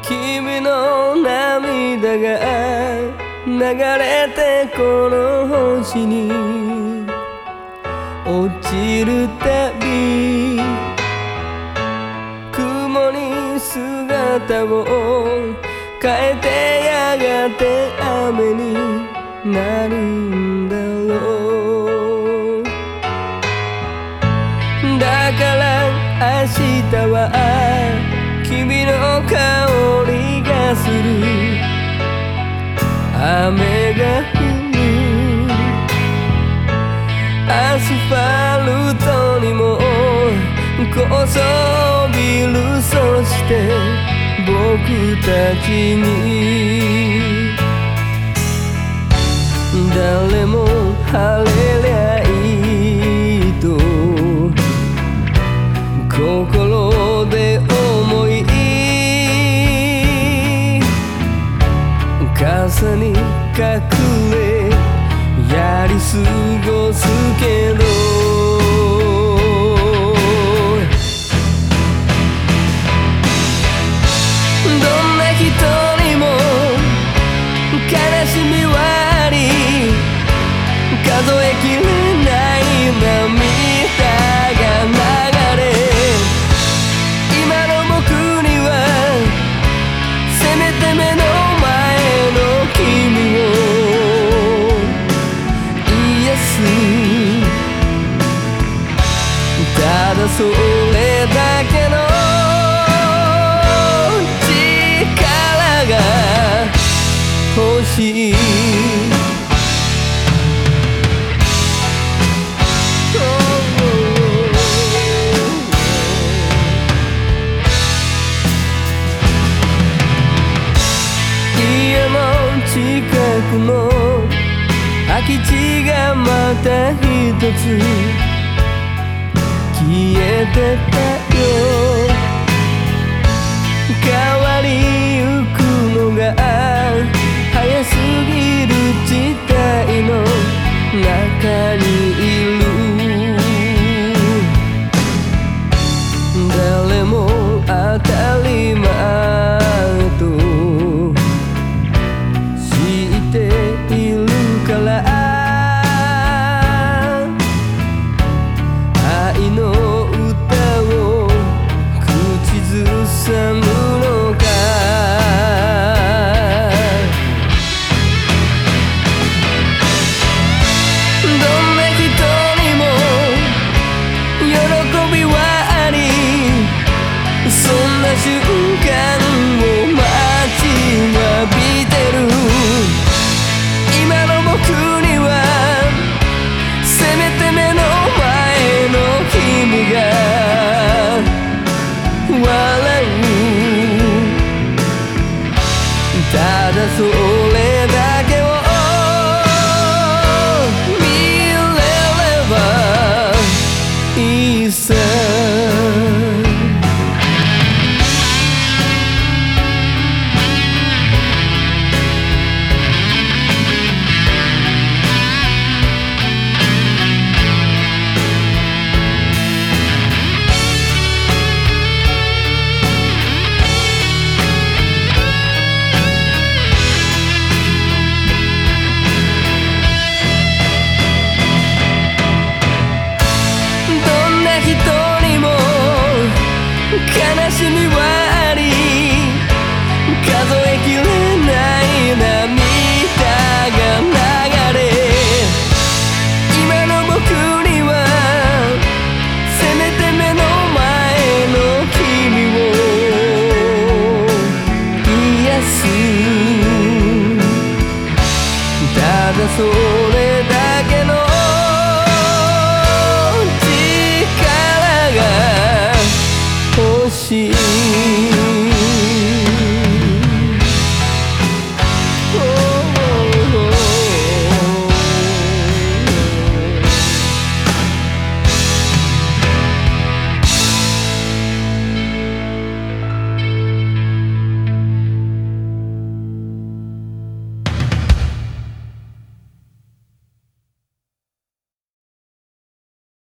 君の涙が流れてこの星に落ちるたび雲に姿を変えてやがて雨になる君の香りがする。雨が降る。アスファルトにも高層ビルそして僕たちに。誰も晴れ傘に隠れやり過ごすけど。どんな人にも悲しみはあり数えきれそれだけの力が欲しい家の近くの空き地がまた一つえてたよ。変わりゆくのが早すぎる時代の中にいる。誰も当たり前。ただそれた